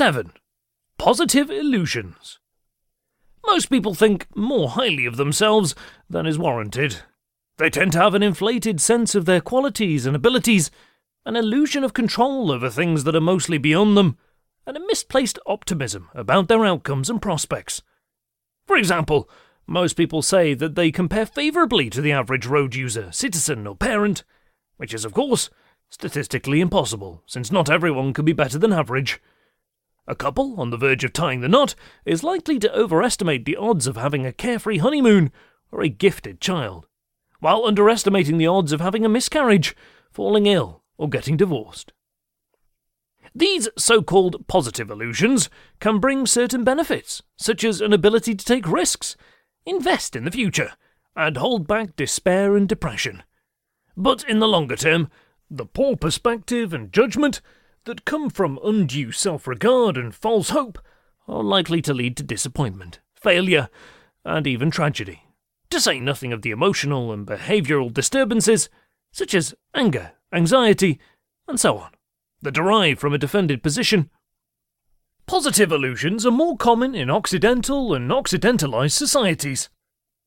7. Positive illusions. Most people think more highly of themselves than is warranted. They tend to have an inflated sense of their qualities and abilities, an illusion of control over things that are mostly beyond them, and a misplaced optimism about their outcomes and prospects. For example, most people say that they compare favourably to the average road user, citizen, or parent, which is, of course, statistically impossible, since not everyone can be better than average. A couple on the verge of tying the knot is likely to overestimate the odds of having a carefree honeymoon or a gifted child, while underestimating the odds of having a miscarriage, falling ill, or getting divorced. These so called positive illusions can bring certain benefits, such as an ability to take risks, invest in the future, and hold back despair and depression. But in the longer term, the poor perspective and judgment that come from undue self regard and false hope are likely to lead to disappointment, failure, and even tragedy. To say nothing of the emotional and behavioural disturbances, such as anger, anxiety, and so on, that derive from a defended position. Positive illusions are more common in Occidental and Occidentalized societies.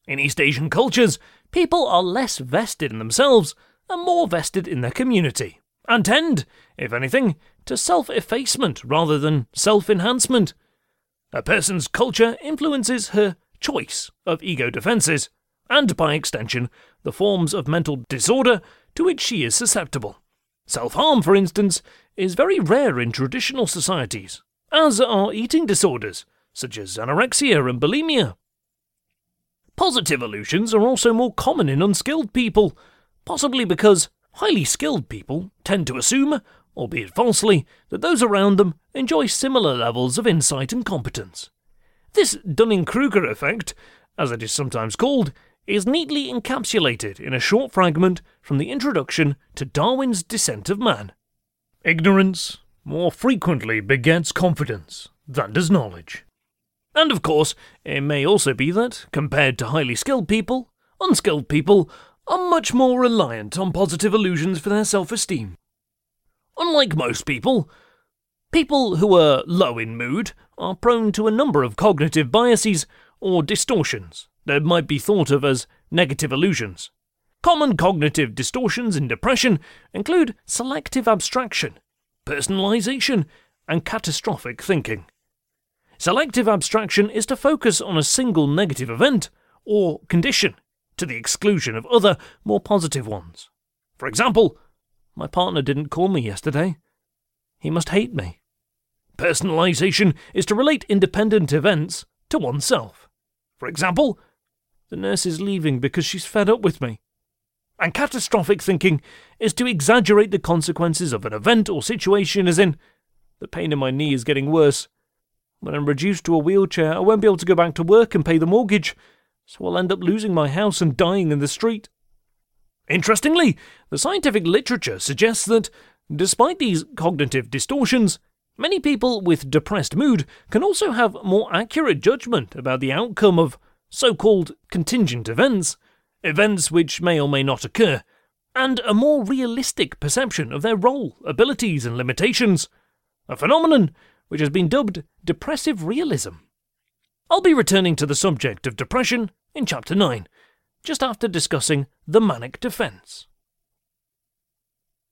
In East Asian cultures, people are less vested in themselves and more vested in their community and tend, if anything, to self effacement rather than self enhancement. A person's culture influences her choice of ego defences, and by extension, the forms of mental disorder to which she is susceptible. Self harm, for instance, is very rare in traditional societies, as are eating disorders, such as anorexia and bulimia. Positive illusions are also more common in unskilled people, possibly because highly skilled people tend to assume, albeit falsely, that those around them enjoy similar levels of insight and competence. This Dunning Kruger effect, as it is sometimes called, is neatly encapsulated in a short fragment from the introduction to Darwin's Descent of Man. Ignorance more frequently begets confidence than does knowledge. And of course, it may also be that, compared to highly skilled people, unskilled people are much more reliant on positive illusions for their self esteem. Unlike most people, people who are low in mood are prone to a number of cognitive biases or distortions that might be thought of as negative illusions. Common cognitive distortions in depression include selective abstraction, personalization, and catastrophic thinking. Selective abstraction is to focus on a single negative event or condition to the exclusion of other, more positive ones. For example, my partner didn't call me yesterday. He must hate me. Personalization is to relate independent events to oneself. For example, the nurse is leaving because she's fed up with me. And catastrophic thinking is to exaggerate the consequences of an event or situation, as in, the pain in my knee is getting worse. When I'm reduced to a wheelchair, I won't be able to go back to work and pay the mortgage, so I'll end up losing my house and dying in the street. Interestingly, the scientific literature suggests that, despite these cognitive distortions, many people with depressed mood can also have more accurate judgment about the outcome of so called contingent events, events which may or may not occur, and a more realistic perception of their role, abilities, and limitations, a phenomenon which has been dubbed depressive realism. I'll be returning to the subject of depression in Chapter 9, just after discussing the manic defense.